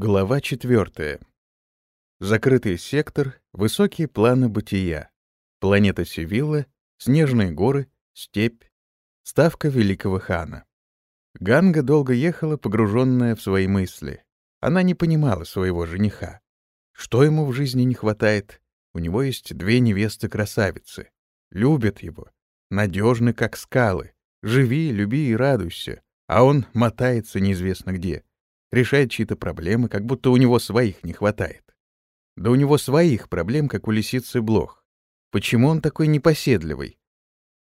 Глава четвертая. Закрытый сектор, высокие планы бытия, планета Севилла, снежные горы, степь, ставка великого хана. Ганга долго ехала, погруженная в свои мысли. Она не понимала своего жениха. Что ему в жизни не хватает? У него есть две невесты-красавицы. Любят его. Надежны, как скалы. Живи, люби и радуйся. А он мотается неизвестно где решает чьи-то проблемы, как будто у него своих не хватает. Да у него своих проблем, как у лисицы блох. Почему он такой непоседливый?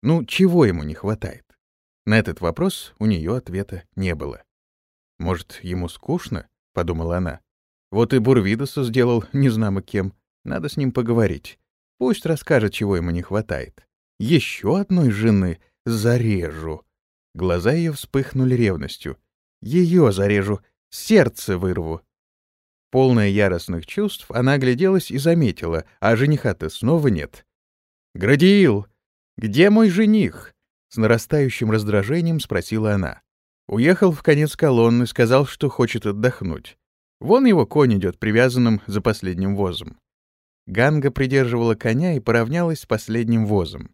Ну, чего ему не хватает? На этот вопрос у нее ответа не было. «Может, ему скучно?» — подумала она. «Вот и Бурвидоса сделал незнамо кем. Надо с ним поговорить. Пусть расскажет, чего ему не хватает. Еще одной жены зарежу». Глаза ее вспыхнули ревностью. «Ее зарежу, Сердце вырву. Полная яростных чувств, она огляделась и заметила, а жениха-то снова нет. «Градиил! Где мой жених?» С нарастающим раздражением спросила она. Уехал в конец колонны, сказал, что хочет отдохнуть. Вон его конь идет привязанным за последним возом. Ганга придерживала коня и поравнялась с последним возом.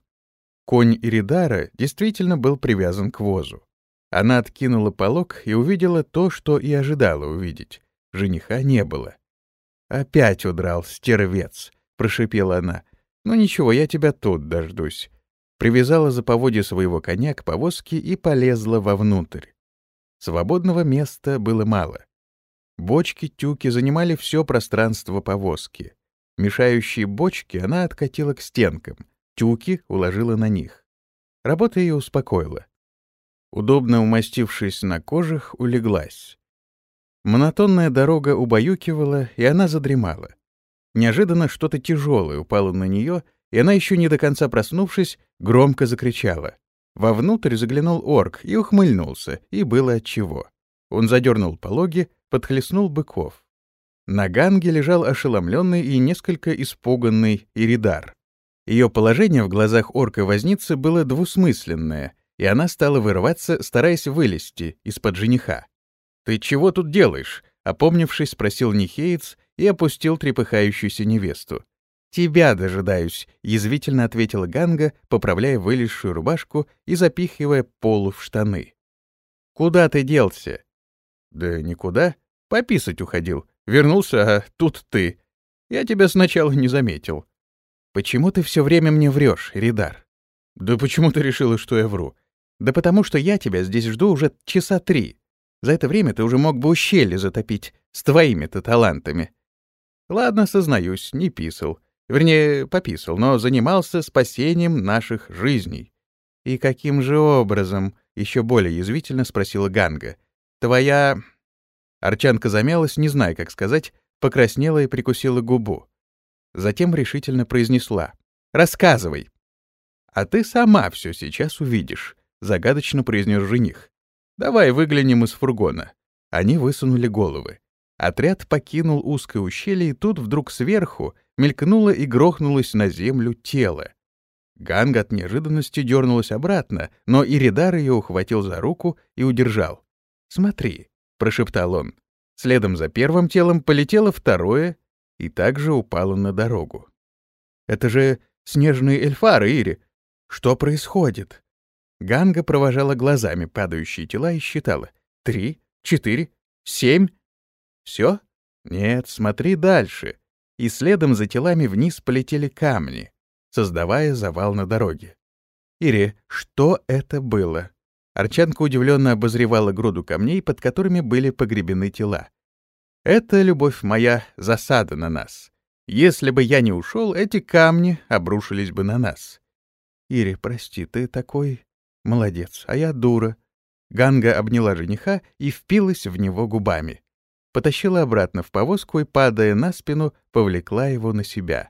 Конь Иридара действительно был привязан к возу. Она откинула полог и увидела то, что и ожидала увидеть. Жениха не было. «Опять удрал, стервец!» — прошипела она. «Ну ничего, я тебя тут дождусь». Привязала за поводья своего коня к повозке и полезла вовнутрь. Свободного места было мало. Бочки, тюки занимали все пространство повозки. Мешающие бочки она откатила к стенкам, тюки уложила на них. Работа ее успокоила. Удобно умастившись на кожах, улеглась. Монотонная дорога убаюкивала, и она задремала. Неожиданно что-то тяжелое упало на нее, и она, еще не до конца проснувшись, громко закричала. Вовнутрь заглянул орк и ухмыльнулся, и было отчего. Он задернул пологи, подхлестнул быков. На ганге лежал ошеломленный и несколько испуганный Иридар. Ее положение в глазах орка-возницы было двусмысленное, и она стала вырываться, стараясь вылезти из-под жениха. «Ты чего тут делаешь?» — опомнившись, спросил Нихеец и опустил трепыхающуюся невесту. «Тебя дожидаюсь», — язвительно ответила Ганга, поправляя вылезшую рубашку и запихивая полу в штаны. «Куда ты делся?» «Да никуда. Пописать уходил. Вернулся, а тут ты. Я тебя сначала не заметил». «Почему ты все время мне врешь, Ридар?» «Да почему ты решила, что я вру? Да потому что я тебя здесь жду уже часа три. За это время ты уже мог бы ущелье затопить с твоими-то талантами. Ладно, сознаюсь, не писал. Вернее, пописал, но занимался спасением наших жизней. И каким же образом, еще более язвительно спросила Ганга. Твоя... Арчанка замялась, не зная, как сказать, покраснела и прикусила губу. Затем решительно произнесла. «Рассказывай». «А ты сама все сейчас увидишь. — загадочно произнес жених. «Давай выглянем из фургона». Они высунули головы. Отряд покинул узкое ущелье, и тут вдруг сверху мелькнуло и грохнулось на землю тело. Ганг от неожиданности дернулась обратно, но Иридар ее ухватил за руку и удержал. «Смотри», — прошептал он. Следом за первым телом полетело второе и также упало на дорогу. «Это же снежные эльфары, Ири! Что происходит?» Ганга провожала глазами падающие тела и считала. Три, четыре, семь. Все? Нет, смотри дальше. И следом за телами вниз полетели камни, создавая завал на дороге. Ири, что это было? Арчанка удивленно обозревала груду камней, под которыми были погребены тела. «Это, любовь моя, засада на нас. Если бы я не ушел, эти камни обрушились бы на нас». «Ири, прости, ты такой Молодец, а я дура. Ганга обняла жениха и впилась в него губами. Потащила обратно в повозку и, падая на спину, повлекла его на себя.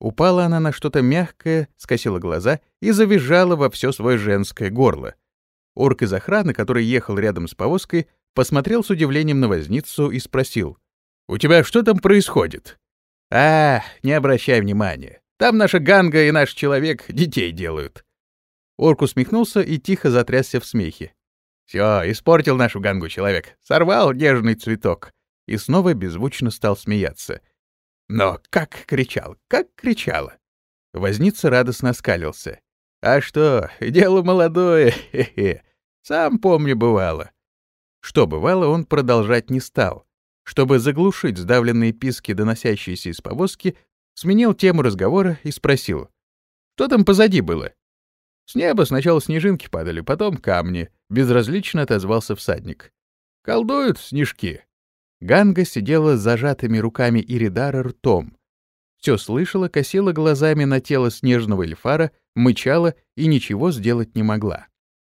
Упала она на что-то мягкое, скосила глаза и завизжала во все свое женское горло. Орк из охраны, который ехал рядом с повозкой, посмотрел с удивлением на возницу и спросил. «У тебя что там происходит?» «А, не обращай внимания. Там наша Ганга и наш человек детей делают. Орк усмехнулся и тихо затрясся в смехе. Все, испортил нашу гангу человек. Сорвал нежный цветок. и снова беззвучно стал смеяться. Но как кричал, как кричала! Возница радостно оскалился. «А что, дело молодое, хе-хе. Сам помню, бывало». Что бывало, он продолжать не стал. Чтобы заглушить сдавленные писки, доносящиеся из повозки, сменил тему разговора и спросил. «Что там позади было?» «С неба сначала снежинки падали, потом камни», — безразлично отозвался всадник. «Колдуют снежки». Ганга сидела с зажатыми руками Иридара ртом. Все слышала, косила глазами на тело снежного эльфара, мычала и ничего сделать не могла.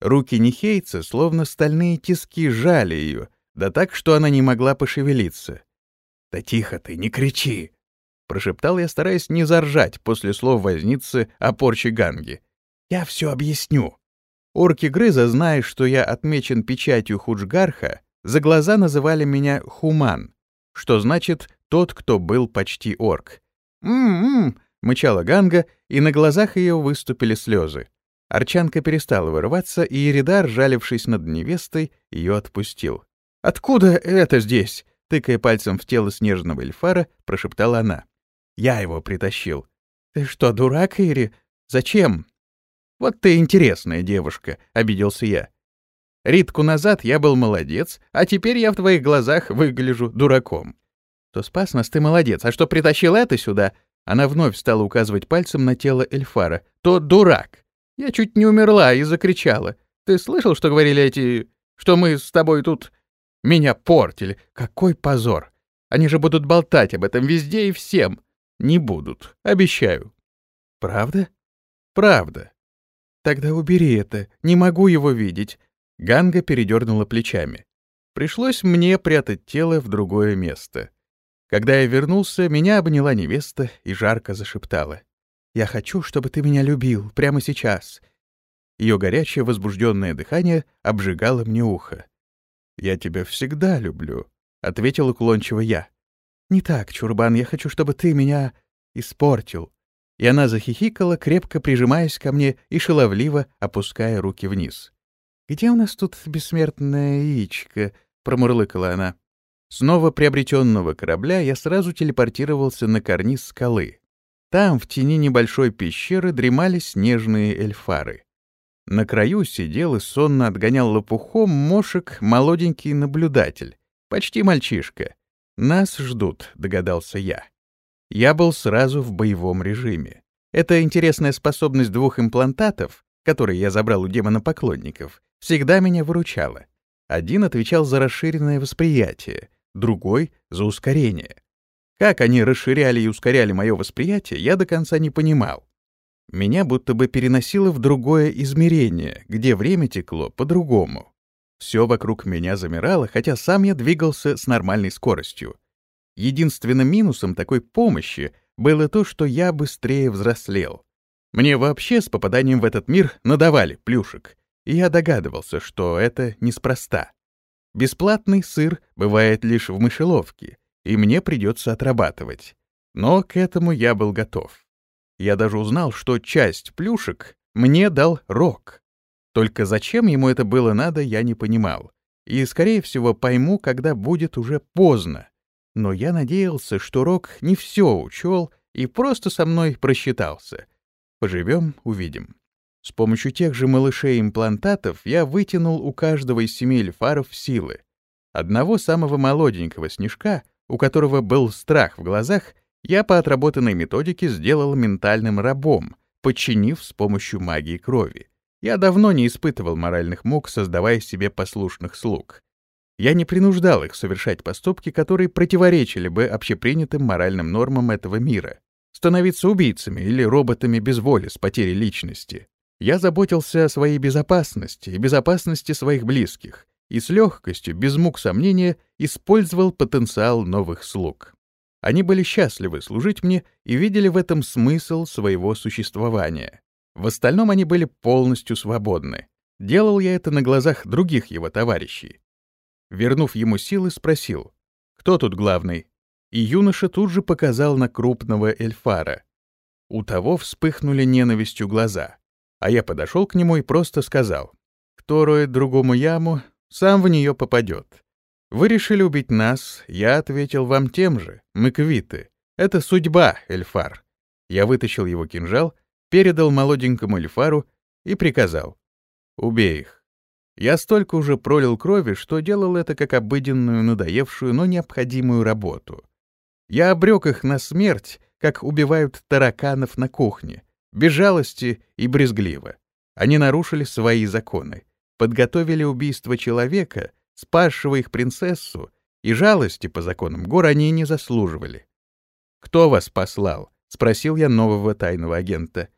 Руки Нихейца, словно стальные тиски, жали ее, да так, что она не могла пошевелиться. «Да тихо ты, не кричи!» — прошептал я, стараясь не заржать после слов возницы о порче Ганги. «Я все объясню». Орки Грыза, зная, что я отмечен печатью Худжгарха, за глаза называли меня Хуман, что значит «тот, кто был почти орк». «М-м-м», мычала Ганга, и на глазах ее выступили слезы. Арчанка перестала вырываться, и Еридар, жалившись над невестой, ее отпустил. «Откуда это здесь?» — тыкая пальцем в тело снежного эльфара, прошептала она. «Я его притащил». «Ты что, дурак, Ири? Зачем?» «Вот ты интересная девушка», — обиделся я. «Ритку назад я был молодец, а теперь я в твоих глазах выгляжу дураком». «То спас нас, ты молодец, а что притащил это сюда?» Она вновь стала указывать пальцем на тело Эльфара. «То дурак!» Я чуть не умерла и закричала. «Ты слышал, что говорили эти... что мы с тобой тут... меня портили? Какой позор! Они же будут болтать об этом везде и всем!» «Не будут, обещаю». «Правда?» «Правда». «Тогда убери это, не могу его видеть». Ганга передернула плечами. Пришлось мне прятать тело в другое место. Когда я вернулся, меня обняла невеста и жарко зашептала. «Я хочу, чтобы ты меня любил, прямо сейчас». Ее горячее возбужденное дыхание обжигало мне ухо. «Я тебя всегда люблю», — ответил уклончиво я. «Не так, Чурбан, я хочу, чтобы ты меня испортил и она захихикала, крепко прижимаясь ко мне и шаловливо опуская руки вниз. «Где у нас тут бессмертная яичко?» — промурлыкала она. Снова приобретенного корабля я сразу телепортировался на карниз скалы. Там, в тени небольшой пещеры, дремали снежные эльфары. На краю сидел и сонно отгонял лопухом мошек молоденький наблюдатель, почти мальчишка. «Нас ждут», — догадался я. Я был сразу в боевом режиме. Эта интересная способность двух имплантатов, которые я забрал у демона-поклонников, всегда меня выручала. Один отвечал за расширенное восприятие, другой — за ускорение. Как они расширяли и ускоряли мое восприятие, я до конца не понимал. Меня будто бы переносило в другое измерение, где время текло по-другому. Все вокруг меня замирало, хотя сам я двигался с нормальной скоростью. Единственным минусом такой помощи было то, что я быстрее взрослел. Мне вообще с попаданием в этот мир надавали плюшек, и я догадывался, что это неспроста. Бесплатный сыр бывает лишь в мышеловке, и мне придется отрабатывать. Но к этому я был готов. Я даже узнал, что часть плюшек мне дал Рок. Только зачем ему это было надо, я не понимал. И, скорее всего, пойму, когда будет уже поздно, но я надеялся, что Рок не все учел и просто со мной просчитался. Поживем — увидим. С помощью тех же малышей-имплантатов я вытянул у каждого из семи эльфаров силы. Одного самого молоденького снежка, у которого был страх в глазах, я по отработанной методике сделал ментальным рабом, подчинив с помощью магии крови. Я давно не испытывал моральных мук, создавая себе послушных слуг. Я не принуждал их совершать поступки, которые противоречили бы общепринятым моральным нормам этого мира, становиться убийцами или роботами без воли с потерей личности. Я заботился о своей безопасности и безопасности своих близких, и с легкостью, без мук сомнения, использовал потенциал новых слуг. Они были счастливы служить мне и видели в этом смысл своего существования. В остальном они были полностью свободны. Делал я это на глазах других его товарищей, Вернув ему силы, спросил, кто тут главный? И юноша тут же показал на крупного эльфара. У того вспыхнули ненавистью глаза, а я подошел к нему и просто сказал, кто роет другому яму, сам в нее попадет. Вы решили убить нас, я ответил вам тем же. Мы квиты. Это судьба, Эльфар. Я вытащил его кинжал, передал молоденькому Эльфару и приказал. Убей их. Я столько уже пролил крови, что делал это как обыденную, надоевшую, но необходимую работу. Я обрек их на смерть, как убивают тараканов на кухне, без жалости и брезгливо. Они нарушили свои законы, подготовили убийство человека, спасшего их принцессу, и жалости по законам гор они не заслуживали. «Кто вас послал?» — спросил я нового тайного агента.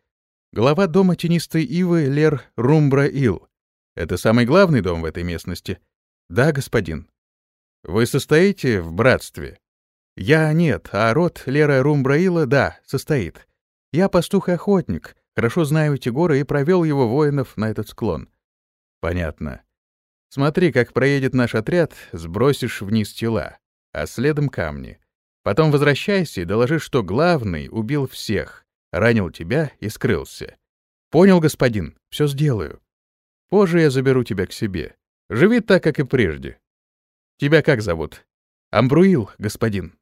«Глава дома тенистой ивы Лер Румбра-Ил. Это самый главный дом в этой местности?» «Да, господин». «Вы состоите в братстве?» «Я нет, а род Лера Румбраила, да, состоит. Я пастух и охотник, хорошо знаю эти горы и провел его воинов на этот склон». «Понятно. Смотри, как проедет наш отряд, сбросишь вниз тела, а следом камни. Потом возвращайся и доложи, что главный убил всех, ранил тебя и скрылся. Понял, господин, все сделаю. Позже я заберу тебя к себе. Живи так, как и прежде. Тебя как зовут? Амбруил, господин.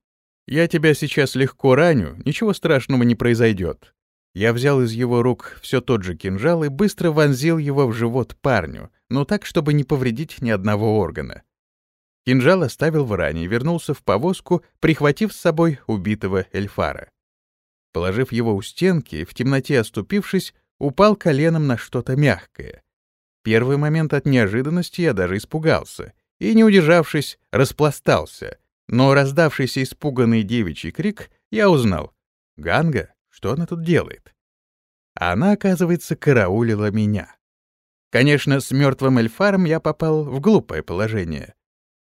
Я тебя сейчас легко раню, ничего страшного не произойдет. Я взял из его рук все тот же кинжал и быстро вонзил его в живот парню, но так, чтобы не повредить ни одного органа. Кинжал оставил в ране и вернулся в повозку, прихватив с собой убитого Эльфара. Положив его у стенки, в темноте оступившись, упал коленом на что-то мягкое. Первый момент от неожиданности я даже испугался и, не удержавшись, распластался, но раздавшийся испуганный девичий крик я узнал. «Ганга?» Что она тут делает? Она, оказывается, караулила меня. Конечно, с мертвым эльфаром я попал в глупое положение.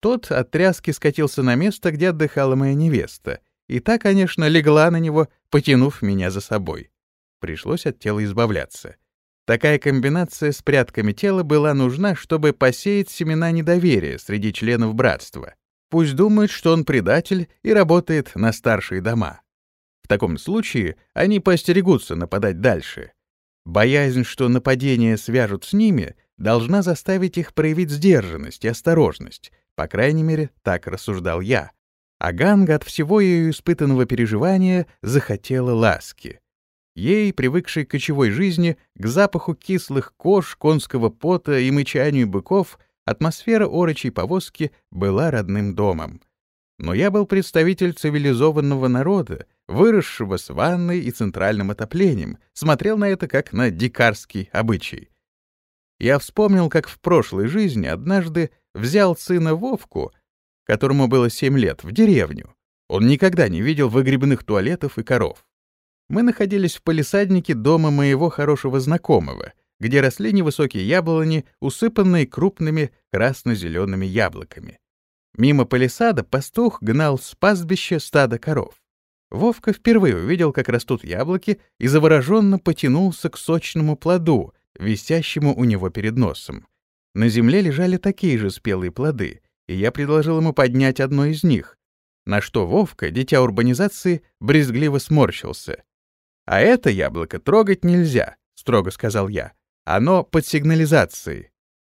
Тот от тряски скатился на место, где отдыхала моя невеста, и та, конечно, легла на него, потянув меня за собой. Пришлось от тела избавляться. Такая комбинация с прятками тела была нужна, чтобы посеять семена недоверия среди членов братства. Пусть думают, что он предатель и работает на старшие дома. В таком случае они поостерегутся нападать дальше. Боязнь, что нападения свяжут с ними, должна заставить их проявить сдержанность и осторожность. По крайней мере, так рассуждал я. А Ганга от всего ее испытанного переживания захотела ласки. Ей, привыкшей к кочевой жизни, к запаху кислых кож, конского пота и мычанию быков, атмосфера орочей повозки была родным домом. Но я был представитель цивилизованного народа, выросшего с ванной и центральным отоплением, смотрел на это как на дикарский обычай. Я вспомнил, как в прошлой жизни однажды взял сына Вовку, которому было семь лет, в деревню. Он никогда не видел выгребных туалетов и коров. Мы находились в палисаднике дома моего хорошего знакомого, где росли невысокие яблони, усыпанные крупными красно-зелеными яблоками. Мимо палисада пастух гнал с пастбища стадо коров. Вовка впервые увидел, как растут яблоки, и завороженно потянулся к сочному плоду, висящему у него перед носом. На земле лежали такие же спелые плоды, и я предложил ему поднять одно из них, на что Вовка, дитя урбанизации, брезгливо сморщился. «А это яблоко трогать нельзя», — строго сказал я. «Оно под сигнализацией».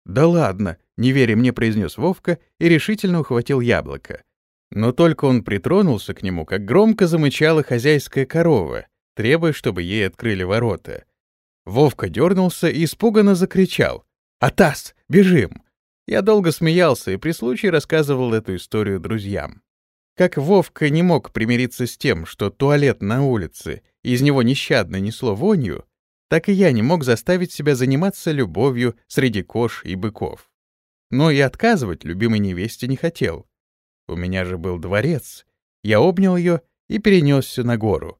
«Да ладно», — не веря мне произнес Вовка и решительно ухватил яблоко. Но только он притронулся к нему, как громко замычала хозяйская корова, требуя, чтобы ей открыли ворота. Вовка дернулся и испуганно закричал. «Атас, бежим!» Я долго смеялся и при случае рассказывал эту историю друзьям. Как Вовка не мог примириться с тем, что туалет на улице, и из него нещадно несло вонью, так и я не мог заставить себя заниматься любовью среди кож и быков. Но и отказывать любимой невесте не хотел. У меня же был дворец. Я обнял ее и перенесся на гору.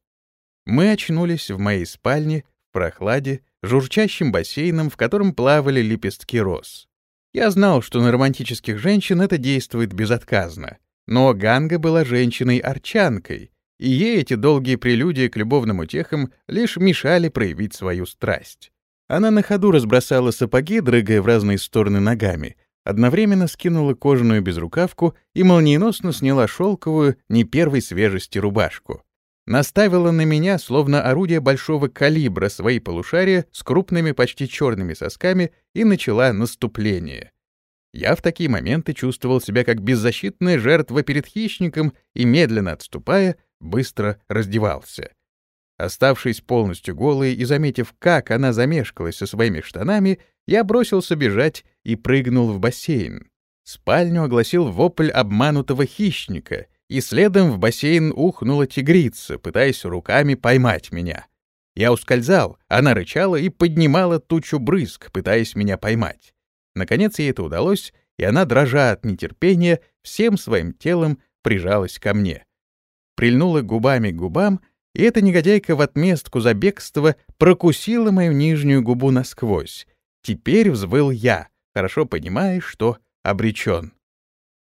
Мы очнулись в моей спальне, в прохладе, журчащим бассейном, в котором плавали лепестки роз. Я знал, что на романтических женщин это действует безотказно. Но Ганга была женщиной-арчанкой, и ей эти долгие прелюдии к любовным утехам лишь мешали проявить свою страсть. Она на ходу разбросала сапоги, дрыгая в разные стороны ногами, одновременно скинула кожаную безрукавку и молниеносно сняла шелковую, не первой свежести рубашку. Наставила на меня, словно орудие большого калибра, свои полушария с крупными почти черными сосками и начала наступление. Я в такие моменты чувствовал себя как беззащитная жертва перед хищником и, медленно отступая, быстро раздевался. Оставшись полностью голой и заметив, как она замешкалась со своими штанами, я бросился бежать и прыгнул в бассейн. Спальню огласил вопль обманутого хищника, и следом в бассейн ухнула тигрица, пытаясь руками поймать меня. Я ускользал, она рычала и поднимала тучу брызг, пытаясь меня поймать. Наконец ей это удалось, и она, дрожа от нетерпения, всем своим телом прижалась ко мне. Прильнула губами к губам, и эта негодяйка в отместку за бегство прокусила мою нижнюю губу насквозь. Теперь взвыл я, хорошо понимая, что обречен.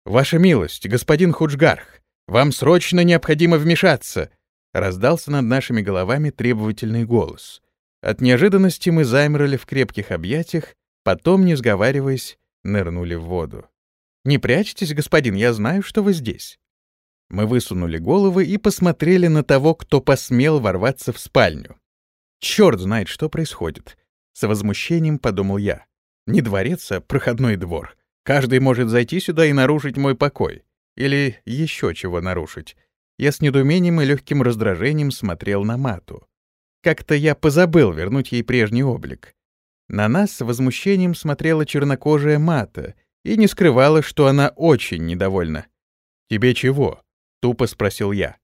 «Ваша милость, господин Худжгарх, вам срочно необходимо вмешаться!» Раздался над нашими головами требовательный голос. От неожиданности мы замерли в крепких объятиях, потом, не сговариваясь, нырнули в воду. «Не прячьтесь, господин, я знаю, что вы здесь». Мы высунули головы и посмотрели на того, кто посмел ворваться в спальню. Черт знает, что происходит. С возмущением подумал я. Не дворец, а проходной двор. Каждый может зайти сюда и нарушить мой покой. Или еще чего нарушить. Я с недоумением и легким раздражением смотрел на Мату. Как-то я позабыл вернуть ей прежний облик. На нас с возмущением смотрела чернокожая Мата и не скрывала, что она очень недовольна. «Тебе чего?» — тупо спросил я.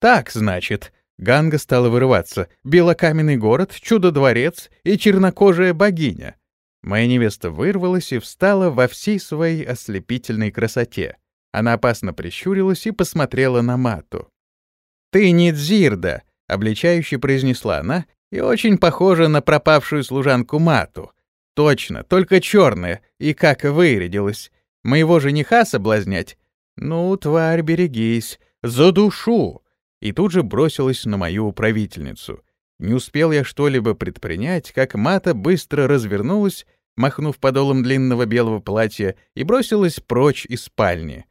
«Так, значит». Ганга стала вырываться. «Белокаменный город, чудо-дворец и чернокожая богиня. Моя невеста вырвалась и встала во всей своей ослепительной красоте. Она опасно прищурилась и посмотрела на Мату. «Ты не Дзирда», — обличающе произнесла она, и очень похожа на пропавшую служанку Мату. Точно, только черная, и как вырядилась. Моего жениха соблазнять? Ну, тварь, берегись, за душу! И тут же бросилась на мою управительницу. Не успел я что-либо предпринять, как Мата быстро развернулась махнув подолом длинного белого платья, и бросилась прочь из спальни.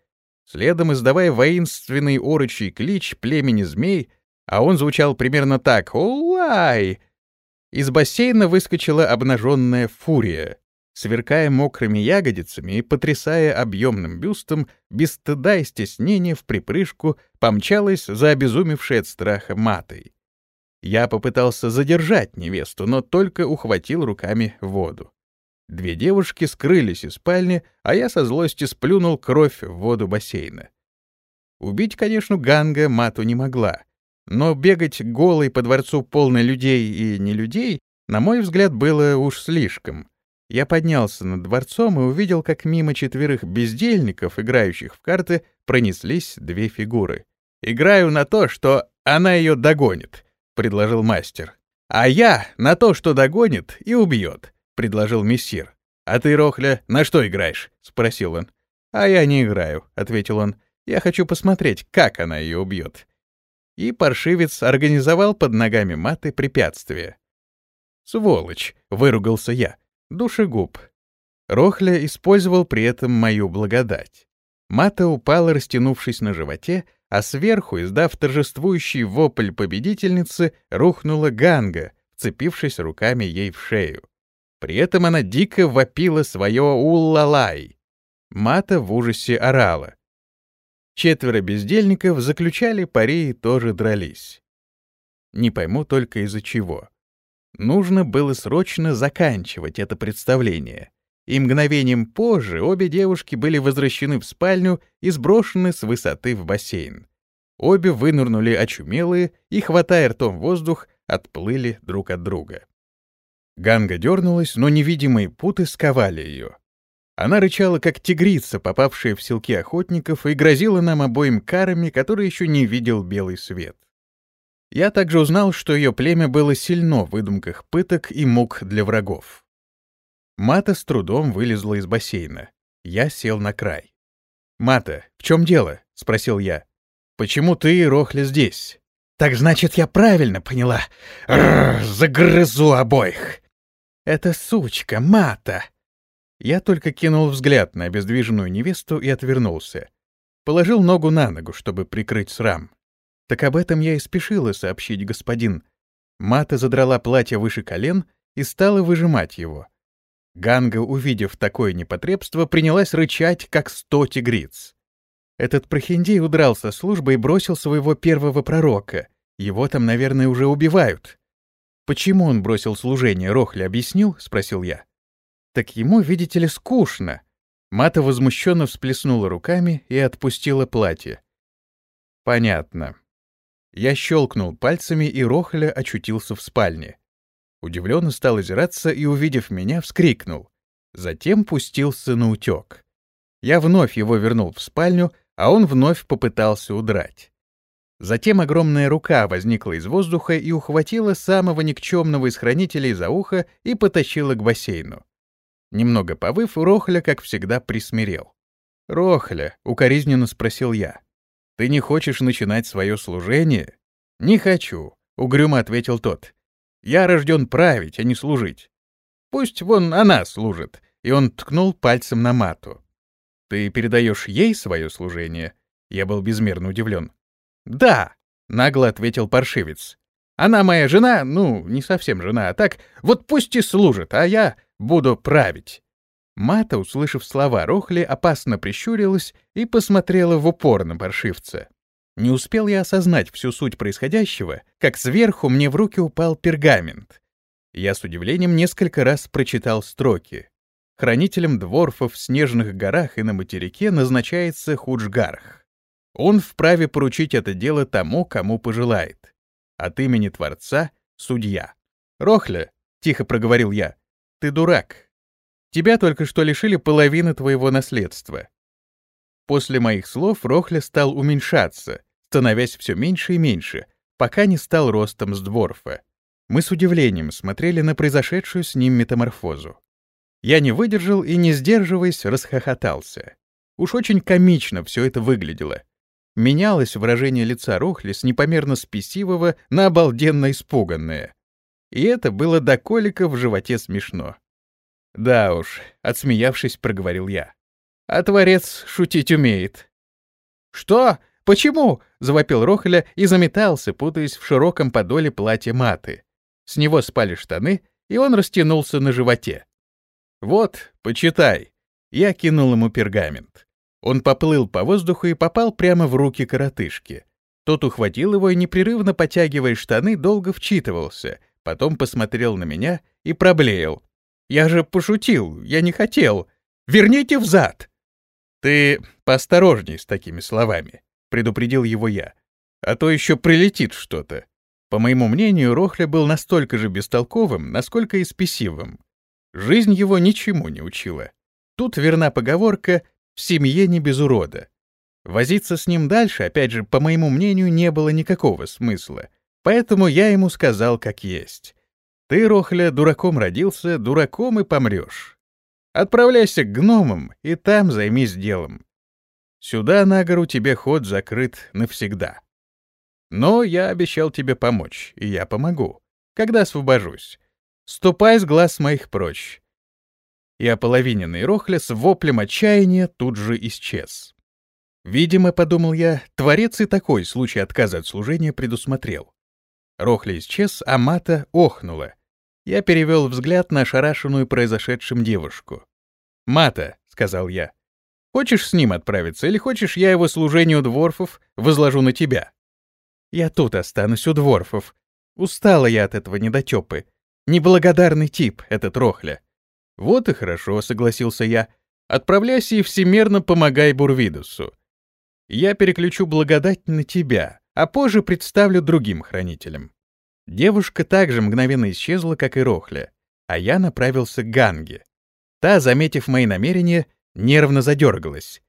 Следом издавая воинственный орочий клич племени змей, а он звучал примерно так «Уай!», из бассейна выскочила обнаженная фурия. Сверкая мокрыми ягодицами и потрясая объемным бюстом, без стыда и стеснения в припрыжку помчалась за обезумевшей от страха матой. Я попытался задержать невесту, но только ухватил руками воду. Две девушки скрылись из спальни, а я со злости сплюнул кровь в воду бассейна. Убить, конечно, Ганга Мату не могла, но бегать голой по дворцу полной людей и не людей, на мой взгляд, было уж слишком. Я поднялся над дворцом и увидел, как мимо четверых бездельников, играющих в карты, пронеслись две фигуры. «Играю на то, что она ее догонит», — предложил мастер. «А я на то, что догонит и убьет. — предложил мессир. «А ты, Рохля, на что играешь?» — спросил он. «А я не играю», — ответил он. «Я хочу посмотреть, как она ее убьет». И паршивец организовал под ногами маты препятствие. «Сволочь!» — выругался я. Душегуб. Рохля использовал при этом мою благодать. Мата упала, растянувшись на животе, а сверху, издав торжествующий вопль победительницы, рухнула Ганга, вцепившись руками ей в шею. При этом она дико вопила свое «уллалай». Мата в ужасе орала. Четверо бездельников заключали пари и тоже дрались. Не пойму только из-за чего. Нужно было срочно заканчивать это представление. И мгновением позже обе девушки были возвращены в спальню и сброшены с высоты в бассейн. Обе вынырнули очумелые и, хватая ртом воздух, отплыли друг от друга. Ганга дернулась, но невидимые путы сковали ее. Она рычала, как тигрица, попавшая в селки охотников, и грозила нам обоим карами, которые еще не видел белый свет. Я также узнал, что ее племя было сильно в выдумках пыток и мук для врагов. Мата с трудом вылезла из бассейна. Я сел на край. «Мата, в чем дело?» — спросил я. «Почему ты и Рохля здесь?» «Так значит, я правильно поняла. Рррр, загрызу обоих!» Это сучка, Мата!» Я только кинул взгляд на обездвиженную невесту и отвернулся. Положил ногу на ногу, чтобы прикрыть срам. Так об этом я и спешила сообщить господин. Мата задрала платье выше колен и стала выжимать его. Ганга, увидев такое непотребство, принялась рычать, как сто тигриц. Этот прохиндей удрал со службы и бросил своего первого пророка. Его там, наверное, уже убивают. «Почему он бросил служение, Рохли объяснил?» — спросил я. «Так ему, видите ли, скучно». Мата возмущенно всплеснула руками и отпустила платье. «Понятно». Я щелкнул пальцами, и Рохля очутился в спальне. Удивленно стал озираться и, увидев меня, вскрикнул. Затем пустился на утек. Я вновь его вернул в спальню, а он вновь попытался удрать. Затем огромная рука возникла из воздуха и ухватила самого никчемного из хранителей за ухо и потащила к бассейну. Немного повыв, Рохля, как всегда, присмирел. «Рохля», — укоризненно спросил я, — «ты не хочешь начинать свое служение?» «Не хочу», — угрюмо ответил тот. Я рожден править, а не служить. Пусть вон она служит. И он ткнул пальцем на мату. Ты передаешь ей свое служение? Я был безмерно удивлен. Да, нагло ответил паршивец. Она моя жена, ну, не совсем жена, а так, вот пусть и служит, а я буду править. Мата, услышав слова Рохли, опасно прищурилась и посмотрела в упор на паршивца. Не успел я осознать всю суть происходящего, как сверху мне в руки упал пергамент. Я с удивлением несколько раз прочитал строки. Хранителем дворфов в снежных горах и на материке назначается Худжгарх. Он вправе поручить это дело тому, кому пожелает. От имени Творца — судья. «Рохля», — тихо проговорил я, — «ты дурак. Тебя только что лишили половины твоего наследства. После моих слов Рохля стал уменьшаться, становясь все меньше и меньше, пока не стал ростом с дворфа. Мы с удивлением смотрели на произошедшую с ним метаморфозу. Я не выдержал и, не сдерживаясь, расхохотался. Уж очень комично все это выглядело. Менялось выражение лица Рохли с непомерно спесивого на обалденно испуганное. И это было до колика в животе смешно. «Да уж», — отсмеявшись, проговорил я. А творец шутить умеет. «Что? Почему?» — завопил Рохля и заметался, путаясь в широком подоле платья маты. С него спали штаны, и он растянулся на животе. «Вот, почитай». Я кинул ему пергамент. Он поплыл по воздуху и попал прямо в руки коротышки. Тот ухватил его и, непрерывно потягивая штаны, долго вчитывался, потом посмотрел на меня и проблеял. «Я же пошутил, я не хотел. Верните взад!» «Ты поосторожней с такими словами», — предупредил его я. «А то еще прилетит что-то». По моему мнению, Рохля был настолько же бестолковым, насколько и спесивым. Жизнь его ничему не учила. Тут верна поговорка «в семье не без урода». Возиться с ним дальше, опять же, по моему мнению, не было никакого смысла. Поэтому я ему сказал как есть. «Ты, Рохля, дураком родился, дураком и помрешь. Отправляйся к гномам и там займись делом. Сюда на гору тебе ход закрыт навсегда. Но я обещал тебе помочь, и я помогу, когда освобожусь. Ступай с глаз моих прочь. И ополовиненный Рохля с воплем отчаяния тут же исчез. Видимо, подумал я, творец и такой случай отказа от служения предусмотрел. Рохля исчез, а Мата охнула — я перевел взгляд на ошарашенную произошедшим девушку. «Мата», — сказал я, — «хочешь с ним отправиться или хочешь я его служению дворфов возложу на тебя?» «Я тут останусь у дворфов. Устала я от этого недотёпы. Неблагодарный тип этот Рохля». «Вот и хорошо», — согласился я. «Отправляйся и всемерно помогай Бурвидусу. Я переключу благодать на тебя, а позже представлю другим хранителям». Девушка также мгновенно исчезла, как и Рохля, а я направился к Ганге. Та, заметив мои намерения, нервно задергалась.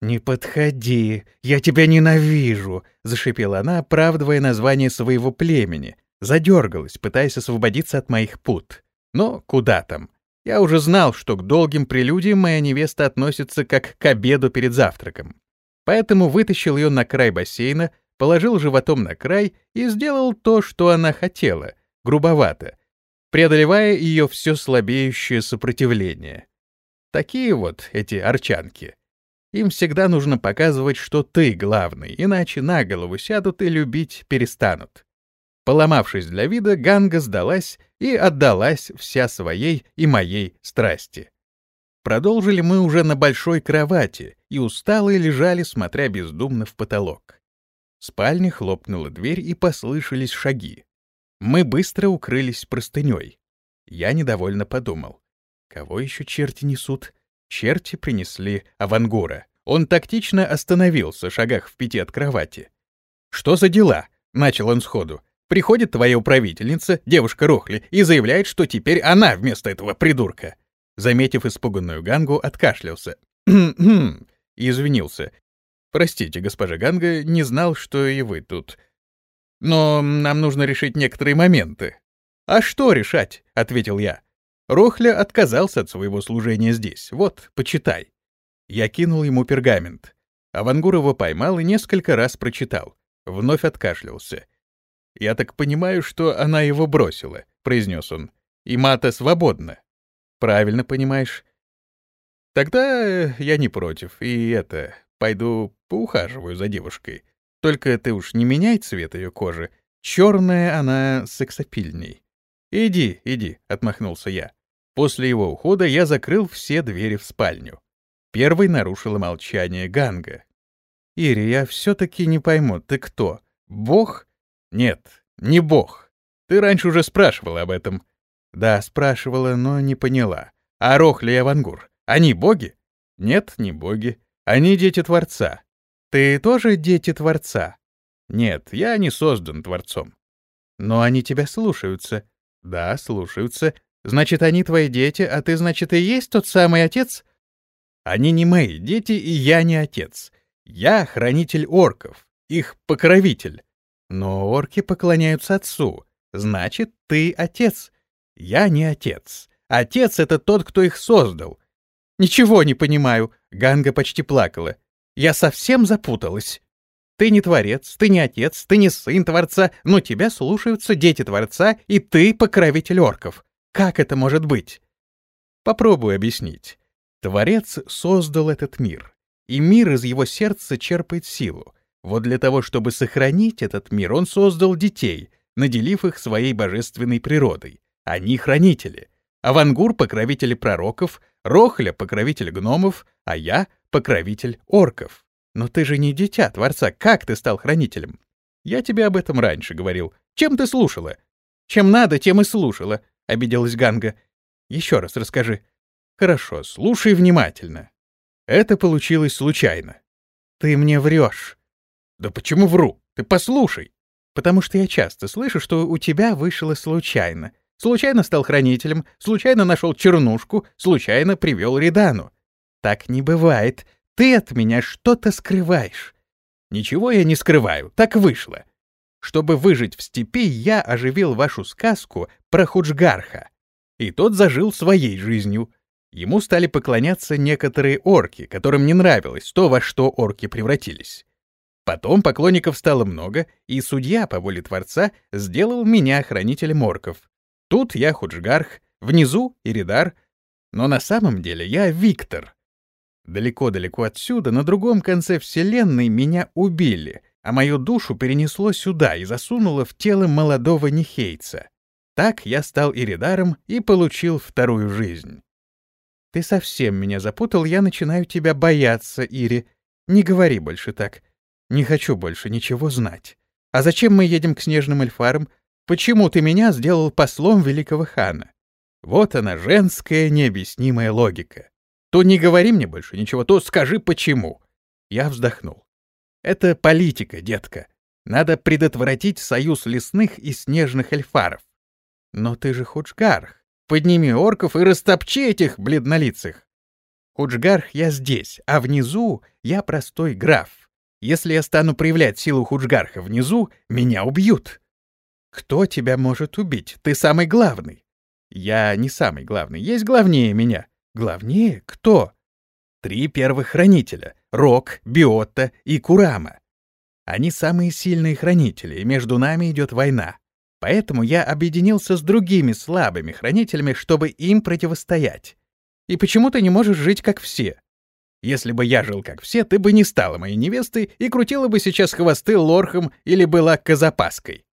«Не подходи, я тебя ненавижу!» — зашипела она, оправдывая название своего племени. Задергалась, пытаясь освободиться от моих пут. Но куда там? Я уже знал, что к долгим прелюдиям моя невеста относится как к обеду перед завтраком. Поэтому вытащил ее на край бассейна, положил животом на край и сделал то, что она хотела, грубовато, преодолевая ее все слабеющее сопротивление. Такие вот эти арчанки. Им всегда нужно показывать, что ты главный, иначе на голову сядут и любить перестанут. Поломавшись для вида, Ганга сдалась и отдалась вся своей и моей страсти. Продолжили мы уже на большой кровати и усталые лежали, смотря бездумно в потолок. В спальне хлопнула дверь и послышались шаги. Мы быстро укрылись простыней. Я недовольно подумал. Кого еще черти несут? Черти принесли Авангура. Он тактично остановился, шагах в пяти от кровати. «Что за дела?» — начал он сходу. «Приходит твоя управительница, девушка Рохли, и заявляет, что теперь она вместо этого придурка». Заметив испуганную Гангу, откашлялся. «Хм-хм», извинился. «Простите, госпожа Ганга, не знал, что и вы тут. Но нам нужно решить некоторые моменты». «А что решать?» — ответил я. Рохля отказался от своего служения здесь. Вот, почитай. Я кинул ему пергамент. Авангур его поймал и несколько раз прочитал. Вновь откашлялся. «Я так понимаю, что она его бросила», — произнес он. «И Мата свободна». «Правильно понимаешь». «Тогда я не против, и это, пойду поухаживаю за девушкой. Только ты уж не меняй цвет ее кожи. Черная она сексапильней». «Иди, иди», — отмахнулся я. После его ухода я закрыл все двери в спальню. Первой нарушила молчание Ганга. «Ири, я все-таки не пойму, ты кто? Бог?» «Нет, не бог. Ты раньше уже спрашивала об этом». «Да, спрашивала, но не поняла. А Рохли и Авангур, они боги?» «Нет, не боги. Они дети Творца». «Ты тоже дети Творца?» «Нет, я не создан Творцом». «Но они тебя слушаются». «Да, слушаются. Значит, они твои дети, а ты, значит, и есть тот самый отец? Они не мои дети, и я не отец. Я хранитель орков, их покровитель. Но орки поклоняются отцу. Значит, ты отец. Я не отец. Отец — это тот, кто их создал. Ничего не понимаю. Ганга почти плакала. Я совсем запуталась. Ты не творец, ты не отец, ты не сын Творца, но тебя слушаются дети Творца, и ты покровитель орков. Как это может быть? Попробую объяснить. Творец создал этот мир, и мир из его сердца черпает силу. Вот для того, чтобы сохранить этот мир, он создал детей, наделив их своей божественной природой. Они хранители. Авангур — покровитель пророков, Рохля — покровитель гномов, а я — покровитель орков. Но ты же не дитя Творца, как ты стал хранителем? Я тебе об этом раньше говорил. Чем ты слушала? Чем надо, тем и слушала обиделась Ганга. Еще раз расскажи. Хорошо, слушай внимательно. Это получилось случайно. Ты мне врешь. Да почему вру? Ты послушай. Потому что я часто слышу, что у тебя вышло случайно. Случайно стал хранителем, случайно нашел чернушку, случайно привел Редану. Так не бывает. Ты от меня что-то скрываешь. Ничего я не скрываю, так вышло. Чтобы выжить в степи, я оживил вашу сказку про Худжгарха. И тот зажил своей жизнью. Ему стали поклоняться некоторые орки, которым не нравилось то, во что орки превратились. Потом поклонников стало много, и судья, по воле Творца, сделал меня хранителем орков. Тут я Худжгарх, внизу — Иридар, но на самом деле я Виктор. Далеко-далеко отсюда, на другом конце Вселенной, меня убили — а мою душу перенесло сюда и засунуло в тело молодого Нихейца. Так я стал Иридаром и получил вторую жизнь. Ты совсем меня запутал, я начинаю тебя бояться, Ири. Не говори больше так. Не хочу больше ничего знать. А зачем мы едем к снежным эльфарам? Почему ты меня сделал послом великого хана? Вот она, женская необъяснимая логика. То не говори мне больше ничего, то скажи почему. Я вздохнул. Это политика, детка. Надо предотвратить союз лесных и снежных эльфаров. Но ты же Худжгарх. Подними орков и растопчи этих бледнолицых. Худжгарх я здесь, а внизу я простой граф. Если я стану проявлять силу Худжгарха внизу, меня убьют. Кто тебя может убить? Ты самый главный. Я не самый главный. Есть главнее меня. Главнее? Кто? Три первых хранителя — Рок, Биотта и Курама. Они самые сильные хранители, и между нами идет война. Поэтому я объединился с другими слабыми хранителями, чтобы им противостоять. И почему ты не можешь жить как все? Если бы я жил как все, ты бы не стала моей невестой и крутила бы сейчас хвосты лорхом или была казапаской.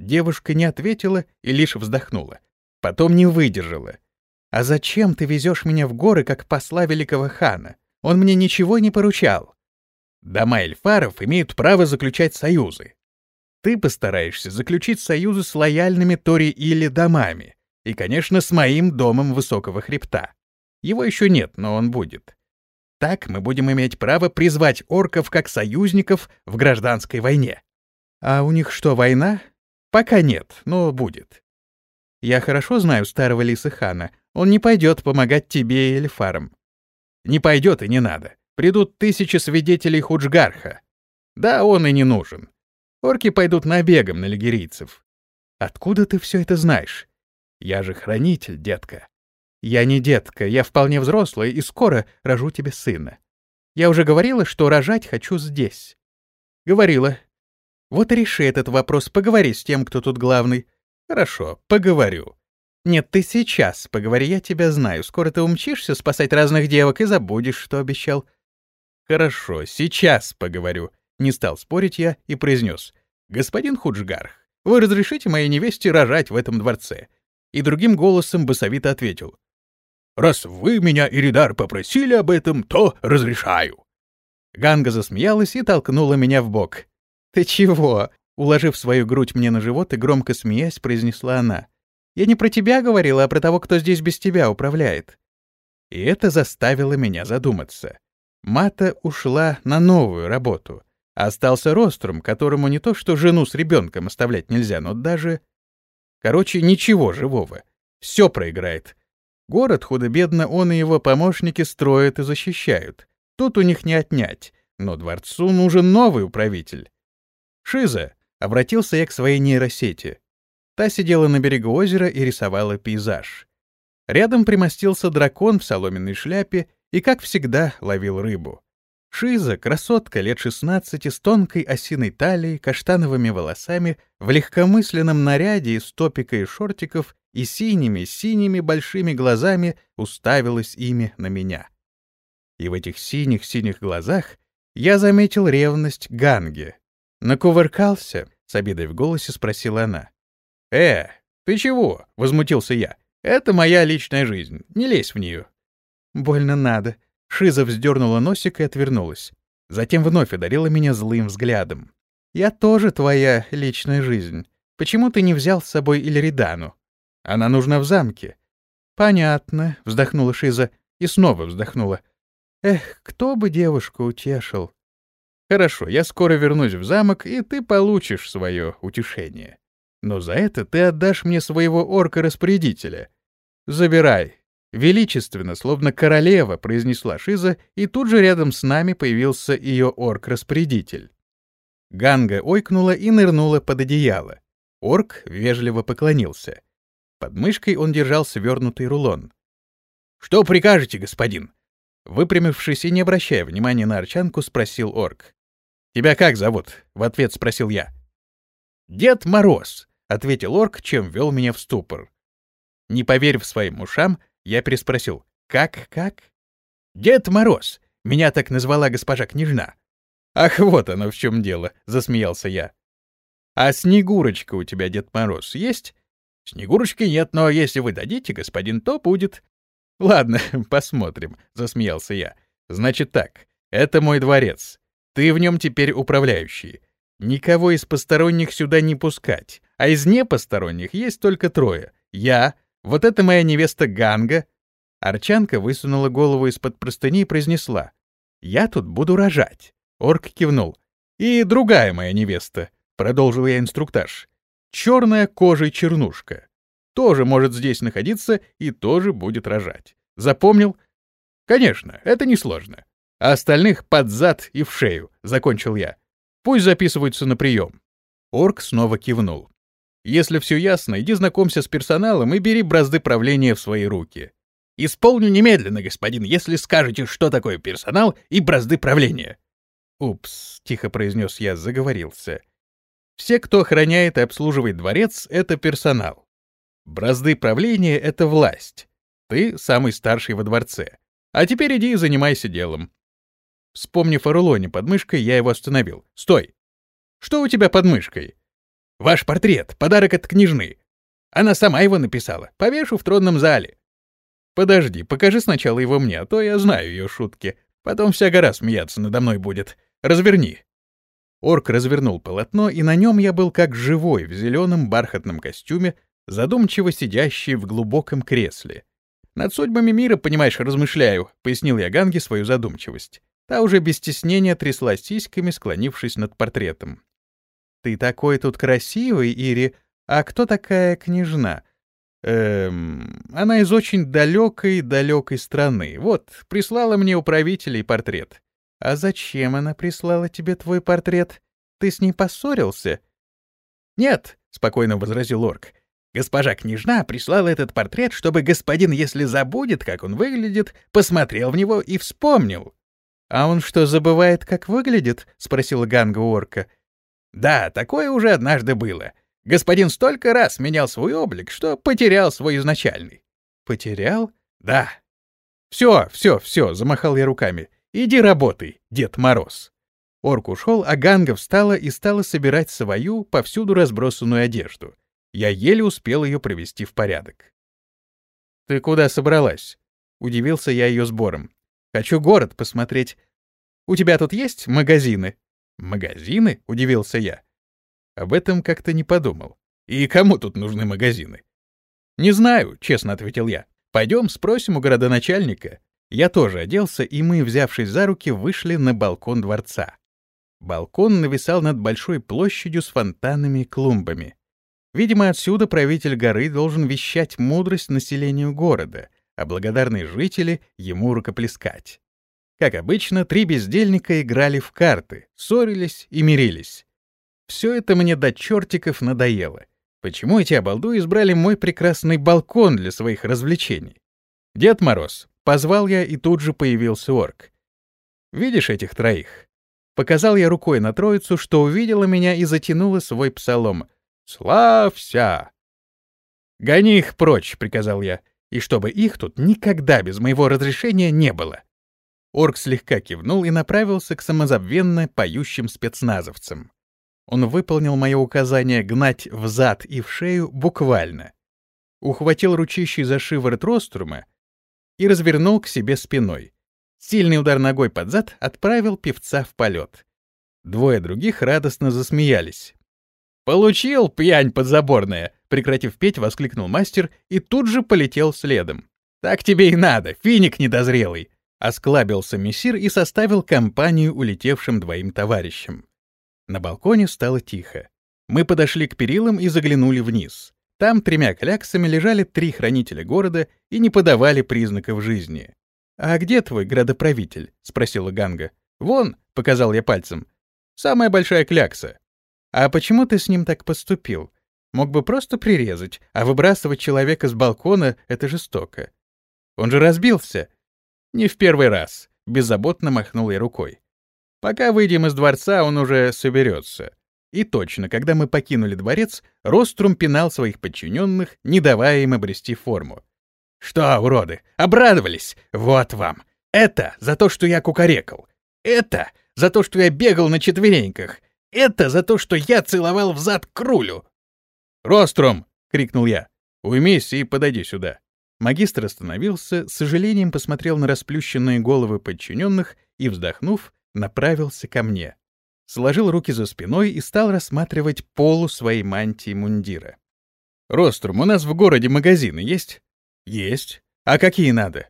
Девушка не ответила и лишь вздохнула. Потом не выдержала. «А зачем ты везешь меня в горы, как посла великого хана? Он мне ничего не поручал». «Дома эльфаров имеют право заключать союзы. Ты постараешься заключить союзы с лояльными Тори или домами, и, конечно, с моим домом Высокого Хребта. Его еще нет, но он будет. Так мы будем иметь право призвать орков как союзников в гражданской войне. А у них что, война? Пока нет, но будет. Я хорошо знаю старого лиса хана. Он не пойдет помогать тебе или фарам. Не пойдет и не надо. Придут тысячи свидетелей Худжгарха. Да, он и не нужен. Орки пойдут набегом на лигерийцев. Откуда ты все это знаешь? Я же хранитель, детка. Я не детка, я вполне взрослая и скоро рожу тебе сына. Я уже говорила, что рожать хочу здесь. Говорила, вот и реши этот вопрос, поговори с тем, кто тут главный. Хорошо, поговорю. Нет, ты сейчас поговори, я тебя знаю. Скоро ты умчишься спасать разных девок и забудешь, что обещал. Хорошо, сейчас поговорю. Не стал спорить я и произнес. Господин Худжгарх, вы разрешите моей невесте рожать в этом дворце? И другим голосом басовито ответил. Раз вы меня, Иридар, попросили об этом, то разрешаю. Ганга засмеялась и толкнула меня в бок. «Ты чего?» — уложив свою грудь мне на живот и громко смеясь, произнесла она. «Я не про тебя говорила, а про того, кто здесь без тебя управляет». И это заставило меня задуматься. Мата ушла на новую работу. Остался Рострум, которому не то что жену с ребенком оставлять нельзя, но даже... Короче, ничего живого. Все проиграет. Город худо-бедно он и его помощники строят и защищают. Тут у них не отнять. Но дворцу нужен новый управитель. «Шиза!» — обратился я к своей нейросети. Та сидела на берегу озера и рисовала пейзаж. Рядом примостился дракон в соломенной шляпе и, как всегда, ловил рыбу. Шиза, красотка лет 16 с тонкой осиной талией, каштановыми волосами, в легкомысленном наряде из топика и шортиков и синими-синими большими глазами уставилась ими на меня. И в этих синих-синих глазах я заметил ревность Ганги, «Накувыркался?» — с обидой в голосе спросила она. «Э, ты чего?» — возмутился я. «Это моя личная жизнь. Не лезь в нее». «Больно надо». Шиза вздернула носик и отвернулась. Затем вновь одарила меня злым взглядом. «Я тоже твоя личная жизнь. Почему ты не взял с собой Ильридану? Она нужна в замке». «Понятно», — вздохнула Шиза и снова вздохнула. «Эх, кто бы девушку утешил?» Хорошо, я скоро вернусь в замок, и ты получишь свое утешение. Но за это ты отдашь мне своего орка-распорядителя. Забирай. Величественно, словно королева, произнесла Шиза, и тут же рядом с нами появился ее орк-распорядитель. Ганга ойкнула и нырнула под одеяло. Орк вежливо поклонился. Под мышкой он держал свернутый рулон. «Что прикажете, господин?» Выпрямившись и не обращая внимания на арчанку, спросил орк. «Тебя как зовут?» — в ответ спросил я. «Дед Мороз», — ответил орк, чем ввел меня в ступор. Не поверив своим ушам, я переспросил. «Как, как?» «Дед Мороз. Меня так назвала госпожа княжна». «Ах, вот оно в чем дело», — засмеялся я. «А Снегурочка у тебя, Дед Мороз, есть?» «Снегурочки нет, но если вы дадите, господин, то будет». «Ладно, посмотрим», — засмеялся я. «Значит так, это мой дворец. Ты в нем теперь управляющий. Никого из посторонних сюда не пускать, а из непосторонних есть только трое. Я, вот это моя невеста Ганга. Арчанка высунула голову из-под простыни и произнесла. «Я тут буду рожать». Орк кивнул. «И другая моя невеста», — продолжил я инструктаж. «Черная кожа чернушка. Тоже может здесь находиться и тоже будет рожать. Запомнил?» «Конечно, это несложно а остальных под зад и в шею», — закончил я. «Пусть записываются на прием». Орк снова кивнул. «Если все ясно, иди знакомься с персоналом и бери бразды правления в свои руки». «Исполню немедленно, господин, если скажете, что такое персонал и бразды правления». «Упс», — тихо произнес я, заговорился. «Все, кто охраняет и обслуживает дворец, — это персонал. Бразды правления — это власть. Ты самый старший во дворце. А теперь иди и занимайся делом. Вспомнив о рулоне под мышкой, я его остановил. «Стой! Что у тебя под мышкой?» Ваш портрет, подарок от княжны. Она сама его написала. Повешу в тронном зале. Подожди, покажи сначала его мне, а то я знаю ее шутки. Потом вся гора смеяться надо мной будет. Разверни. Орк развернул полотно, и на нем я был как живой в зеленом бархатном костюме, задумчиво сидящий в глубоком кресле. «Над судьбами мира, понимаешь, размышляю», — пояснил я Ганге свою задумчивость. Та уже без стеснения трясла сиськами, склонившись над портретом. «Ты такой тут красивый, Ири. А кто такая княжна?» «Эм... Она из очень далекой-далекой страны. Вот, прислала мне управителей портрет». «А зачем она прислала тебе твой портрет? Ты с ней поссорился?» «Нет», — спокойно возразил Орк. «Госпожа княжна прислала этот портрет, чтобы господин, если забудет, как он выглядит, посмотрел в него и вспомнил». «А он что, забывает, как выглядит?» — спросила Ганга Орка. «Да, такое уже однажды было. Господин столько раз менял свой облик, что потерял свой изначальный». «Потерял?» «Да». «Все, все, все», — замахал я руками. «Иди работай, Дед Мороз». Орк ушел, а Ганга встала и стала собирать свою, повсюду разбросанную одежду. Я еле успел ее привести в порядок. «Ты куда собралась?» — удивился я ее сбором. «Хочу город посмотреть. У тебя тут есть магазины?» «Магазины?» — удивился я. Об этом как-то не подумал. «И кому тут нужны магазины?» «Не знаю», — честно ответил я. «Пойдем спросим у городоначальника». Я тоже оделся, и мы, взявшись за руки, вышли на балкон дворца. Балкон нависал над большой площадью с фонтанами и клумбами. Видимо, отсюда правитель горы должен вещать мудрость населению города, а благодарные жители ему рукоплескать. Как обычно, три бездельника играли в карты, ссорились и мирились. Все это мне до чертиков надоело. Почему эти обалду избрали мой прекрасный балкон для своих развлечений? Дед Мороз, позвал я, и тут же появился орк. Видишь этих троих? Показал я рукой на троицу, что увидела меня и затянула свой псалом — Славься!» «Гони их прочь», — приказал я, «и чтобы их тут никогда без моего разрешения не было». Орк слегка кивнул и направился к самозабвенно поющим спецназовцам. Он выполнил мое указание гнать в зад и в шею буквально. Ухватил ручищей за шиворот Рострума и развернул к себе спиной. Сильный удар ногой под зад отправил певца в полет. Двое других радостно засмеялись. «Получил, пьянь подзаборная!» Прекратив петь, воскликнул мастер и тут же полетел следом. «Так тебе и надо, финик недозрелый!» Осклабился мессир и составил компанию улетевшим двоим товарищам. На балконе стало тихо. Мы подошли к перилам и заглянули вниз. Там тремя кляксами лежали три хранителя города и не подавали признаков жизни. «А где твой градоправитель?» — спросила Ганга. «Вон», — показал я пальцем. «Самая большая клякса. «А почему ты с ним так поступил? Мог бы просто прирезать, а выбрасывать человека с балкона — это жестоко. Он же разбился». «Не в первый раз», — беззаботно махнул я рукой. «Пока выйдем из дворца, он уже соберется». И точно, когда мы покинули дворец, Рострум пинал своих подчиненных, не давая им обрести форму. «Что, уроды, обрадовались? Вот вам! Это за то, что я кукарекал! Это за то, что я бегал на четвереньках! Это за то, что я целовал взад крулю!» «Рострум!» — крикнул я. «Уймись и подойди сюда». Магистр остановился, с сожалением посмотрел на расплющенные головы подчиненных и, вздохнув, направился ко мне. Сложил руки за спиной и стал рассматривать полу своей мантии мундира. «Рострум, у нас в городе магазины есть?» «Есть. А какие надо?»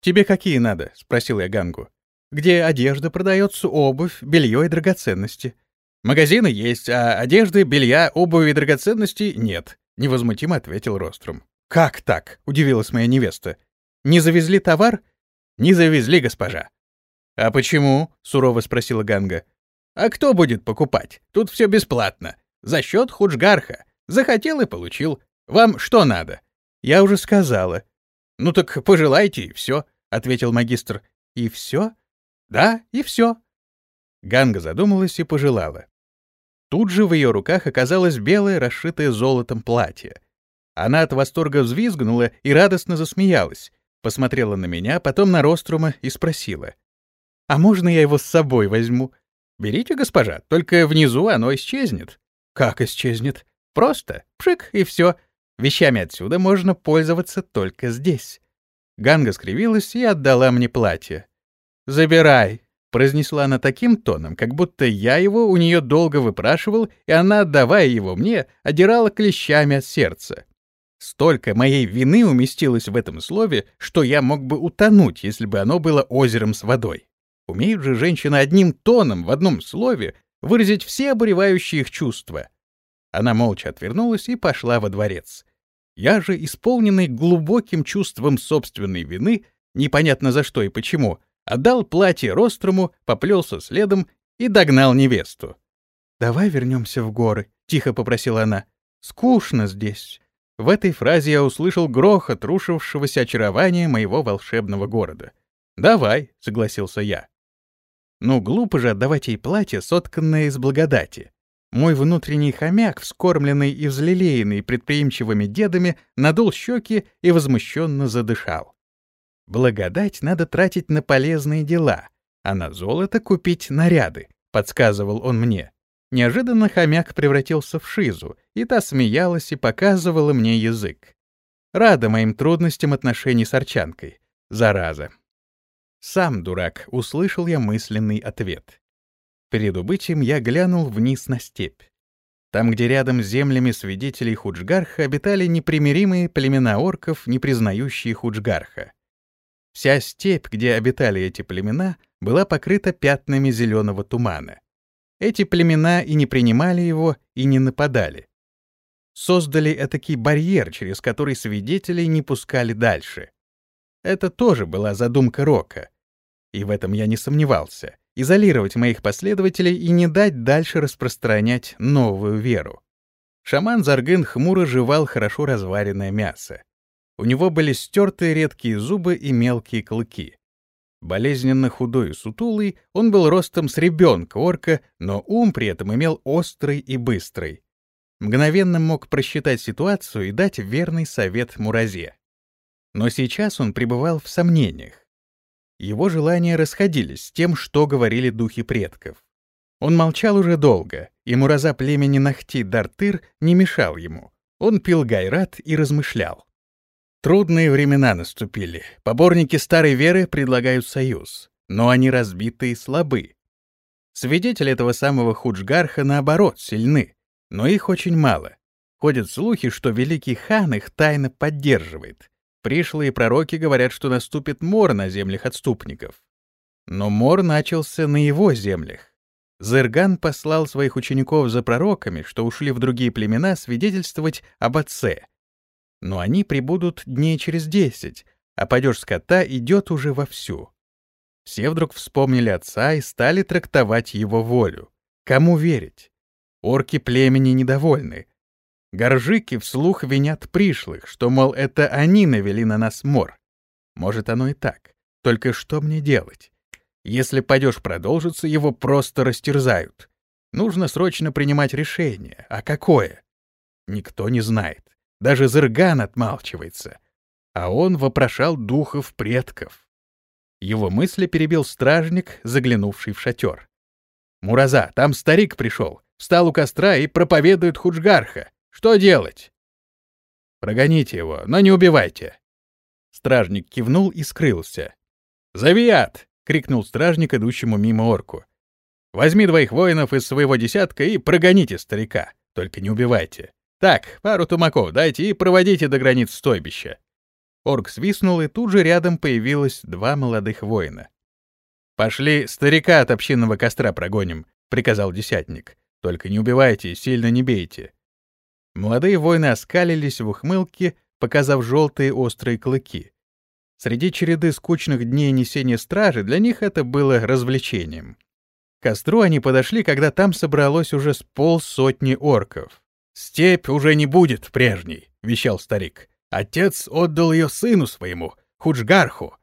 «Тебе какие надо?» — спросил я Гангу. «Где одежда продается, обувь, белье и драгоценности. Магазины есть, а одежды, белья, обуви и драгоценностей нет, невозмутимо ответил Рострум. Как так? удивилась моя невеста. Не завезли товар? Не завезли, госпожа. А почему? сурово спросила Ганга. А кто будет покупать? Тут все бесплатно. За счет Худжгарха. Захотел и получил. Вам что надо? Я уже сказала. Ну так пожелайте и все, ответил магистр. И все? Да, и все. Ганга задумалась и пожелала. Тут же в ее руках оказалось белое, расшитое золотом платье. Она от восторга взвизгнула и радостно засмеялась, посмотрела на меня, потом на Рострума и спросила. «А можно я его с собой возьму?» «Берите, госпожа, только внизу оно исчезнет». Как исчезнет? Просто пшик и все. Вещами отсюда можно пользоваться только здесь. Ганга скривилась и отдала мне платье. «Забирай», — произнесла она таким тоном, как будто я его у нее долго выпрашивал, и она, отдавая его мне, одирала клещами от сердца. Столько моей вины уместилось в этом слове, что я мог бы утонуть, если бы оно было озером с водой. Умеют же женщины одним тоном в одном слове выразить все обуревающие их чувства. Она молча отвернулась и пошла во дворец. Я же, исполненный глубоким чувством собственной вины, непонятно за что и почему, отдал платье Рострому, поплелся следом и догнал невесту. «Давай вернемся в горы», — тихо попросила она. «Скучно здесь». В этой фразе я услышал грохот рушившегося очарования моего волшебного города. «Давай», — согласился я. Ну, глупо же отдавать ей платье, сотканное из благодати. Мой внутренний хомяк, вскормленный и взлелеянный предприимчивыми дедами, надул щеки и возмущенно задышал. Благодать надо тратить на полезные дела, а на золото купить наряды, подсказывал он мне. Неожиданно хомяк превратился в шизу, и та смеялась и показывала мне язык. Рада моим трудностям отношений с Арчанкой. Зараза. Сам дурак, услышал я мысленный ответ. Перед убытием я глянул вниз на степь. Там, где рядом с землями свидетелей Худжгарха обитали непримиримые племена орков, не признающие Худжгарха. Вся степь, где обитали эти племена, была покрыта пятнами зеленого тумана. Эти племена и не принимали его, и не нападали. Создали этакий барьер, через который свидетелей не пускали дальше. Это тоже была задумка Рока. И в этом я не сомневался изолировать моих последователей и не дать дальше распространять новую веру. Шаман Заргын хмуро жевал хорошо разваренное мясо. У него были стертые редкие зубы и мелкие клыки. Болезненно худой и сутулый, он был ростом с ребенка орка, но ум при этом имел острый и быстрый. Мгновенно мог просчитать ситуацию и дать верный совет Муразе. Но сейчас он пребывал в сомнениях. Его желания расходились с тем, что говорили духи предков. Он молчал уже долго, и мураза племени Нахти Дартыр не мешал ему. Он пил гайрат и размышлял. Трудные времена наступили. Поборники старой веры предлагают союз, но они разбиты и слабы. Свидетели этого самого Худжгарха, наоборот, сильны, но их очень мало. Ходят слухи, что великий хан их тайно поддерживает, Пришлые пророки говорят, что наступит мор на землях отступников. Но мор начался на его землях. Зерган послал своих учеников за пророками, что ушли в другие племена свидетельствовать об отце. Но они прибудут дней через десять, а падеж скота идет уже вовсю. Все вдруг вспомнили отца и стали трактовать его волю. Кому верить? Орки племени недовольны, Горжики вслух винят пришлых, что, мол, это они навели на нас мор. Может, оно и так. Только что мне делать? Если падеж продолжится, его просто растерзают. Нужно срочно принимать решение. А какое? Никто не знает. Даже Зырган отмалчивается. А он вопрошал духов предков. Его мысли перебил стражник, заглянувший в шатер. «Мураза, там старик пришел, встал у костра и проповедует Худжгарха. Что делать? Прогоните его, но не убивайте. Стражник кивнул и скрылся. «Завиат!» — крикнул стражник, идущему мимо орку. «Возьми двоих воинов из своего десятка и прогоните старика. Только не убивайте. Так, пару тумаков дайте и проводите до границ стойбища». Орк свистнул, и тут же рядом появилось два молодых воина. «Пошли старика от общинного костра прогоним», — приказал десятник. «Только не убивайте, сильно не бейте. Молодые воины оскалились в ухмылке, показав желтые острые клыки. Среди череды скучных дней несения стражи для них это было развлечением. К костру они подошли, когда там собралось уже с полсотни орков. «Степь уже не будет прежней», — вещал старик. «Отец отдал ее сыну своему, Худжгарху,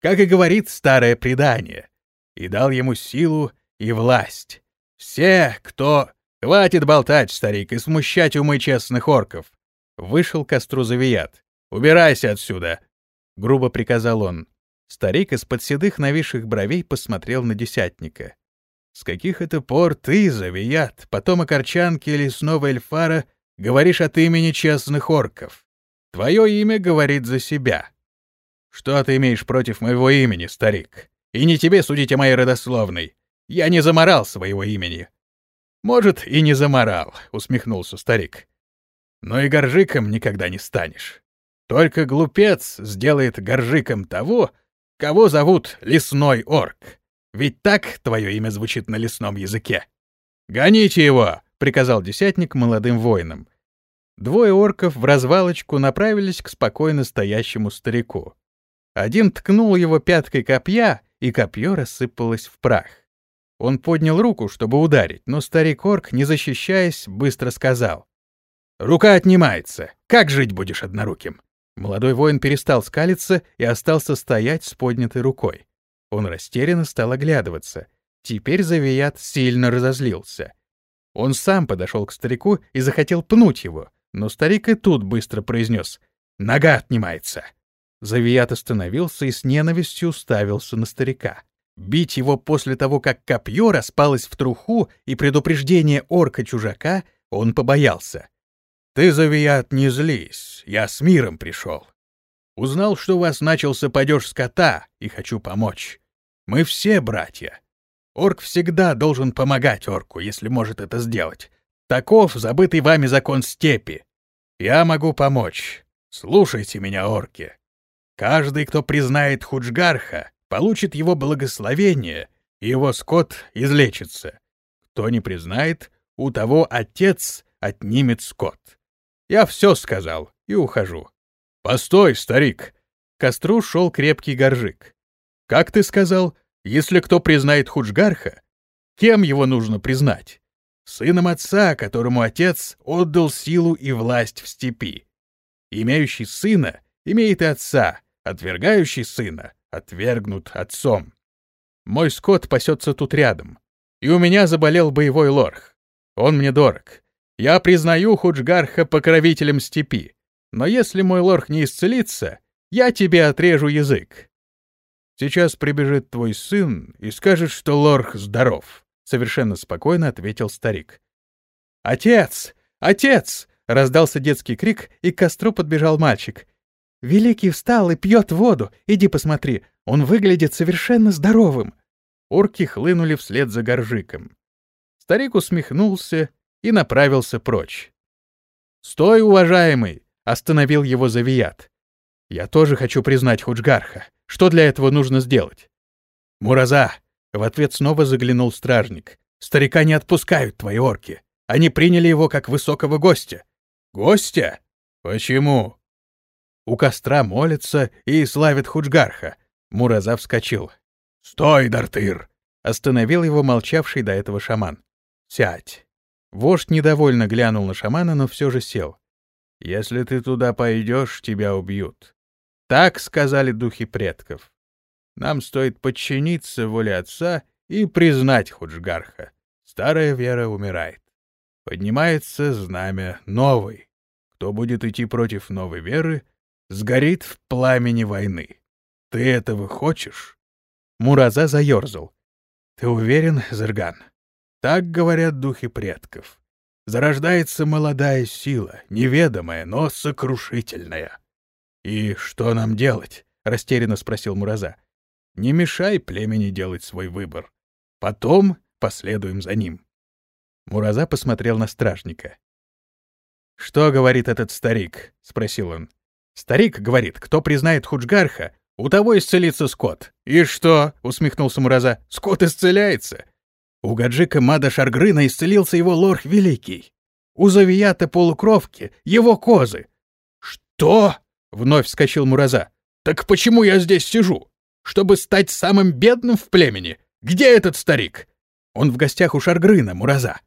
как и говорит старое предание, и дал ему силу и власть. Все, кто «Хватит болтать, старик, и смущать умы честных орков!» Вышел к костру Завият. «Убирайся отсюда!» — грубо приказал он. Старик из-под седых нависших бровей посмотрел на десятника. С каких это пор ты, Завият, потомок Арчанки или снова Эльфара, говоришь от имени честных орков? Твое имя говорит за себя. Что ты имеешь против моего имени, старик? И не тебе судить о моей родословной. Я не заморал своего имени. Может, и не заморал, усмехнулся старик. Но и горжиком никогда не станешь. Только глупец сделает горжиком того, кого зовут лесной орк. Ведь так твое имя звучит на лесном языке. «Гоните его!» — приказал десятник молодым воинам. Двое орков в развалочку направились к спокойно стоящему старику. Один ткнул его пяткой копья, и копье рассыпалось в прах. Он поднял руку, чтобы ударить, но старик-орк, не защищаясь, быстро сказал. «Рука отнимается. Как жить будешь одноруким?» Молодой воин перестал скалиться и остался стоять с поднятой рукой. Он растерянно стал оглядываться. Теперь Завият сильно разозлился. Он сам подошел к старику и захотел пнуть его, но старик и тут быстро произнес «Нога отнимается». Завият остановился и с ненавистью уставился на старика. Бить его после того, как копье распалось в труху и предупреждение орка-чужака, он побоялся. «Ты, Завият, не злись, я с миром пришел. Узнал, что у вас начался падеж скота, и хочу помочь. Мы все братья. Орк всегда должен помогать орку, если может это сделать. Таков забытый вами закон степи. Я могу помочь. Слушайте меня, орки. Каждый, кто признает Худжгарха, получит его благословение, и его скот излечится. Кто не признает, у того отец отнимет скот. Я все сказал и ухожу. Постой, старик. К костру шел крепкий горжик. Как ты сказал, если кто признает Худжгарха, кем его нужно признать? Сыном отца, которому отец отдал силу и власть в степи. Имеющий сына имеет и отца, отвергающий сына отвергнут отцом. Мой скот пасется тут рядом, и у меня заболел боевой лорх. Он мне дорог. Я признаю Худжгарха покровителем степи, но если мой лорх не исцелится, я тебе отрежу язык. Сейчас прибежит твой сын и скажет, что лорх здоров, — совершенно спокойно ответил старик. «Отец! Отец!» — раздался детский крик, и к костру подбежал мальчик. «Великий встал и пьет воду. Иди посмотри, он выглядит совершенно здоровым». Орки хлынули вслед за горжиком. Старик усмехнулся и направился прочь. «Стой, уважаемый!» — остановил его Завият. «Я тоже хочу признать Худжгарха. Что для этого нужно сделать?» «Мураза!» — в ответ снова заглянул стражник. «Старика не отпускают твои орки. Они приняли его как высокого гостя». «Гостя? Почему?» У костра молятся и славят Худжгарха. Мураза вскочил. «Стой, Дартыр!» — остановил его молчавший до этого шаман. «Сядь!» Вождь недовольно глянул на шамана, но все же сел. «Если ты туда пойдешь, тебя убьют». Так сказали духи предков. Нам стоит подчиниться воле отца и признать Худжгарха. Старая вера умирает. Поднимается знамя новой. Кто будет идти против новой веры, сгорит в пламени войны. Ты этого хочешь? Мураза заерзал. Ты уверен, Зырган? Так говорят духи предков. Зарождается молодая сила, неведомая, но сокрушительная. «И что нам делать?» — растерянно спросил Мураза. «Не мешай племени делать свой выбор. Потом последуем за ним». Мураза посмотрел на стражника. «Что говорит этот старик?» — спросил он. «Старик говорит, кто признает Худжгарха, у того исцелится скот». «И что?» — усмехнулся Мураза. «Скот исцеляется. У Гаджика Мада Шаргрына исцелился его лорх великий. У Завията полукровки его козы. «Что?» — вновь вскочил Мураза. «Так почему я здесь сижу? Чтобы стать самым бедным в племени? Где этот старик?» «Он в гостях у Шаргрына, Мураза»,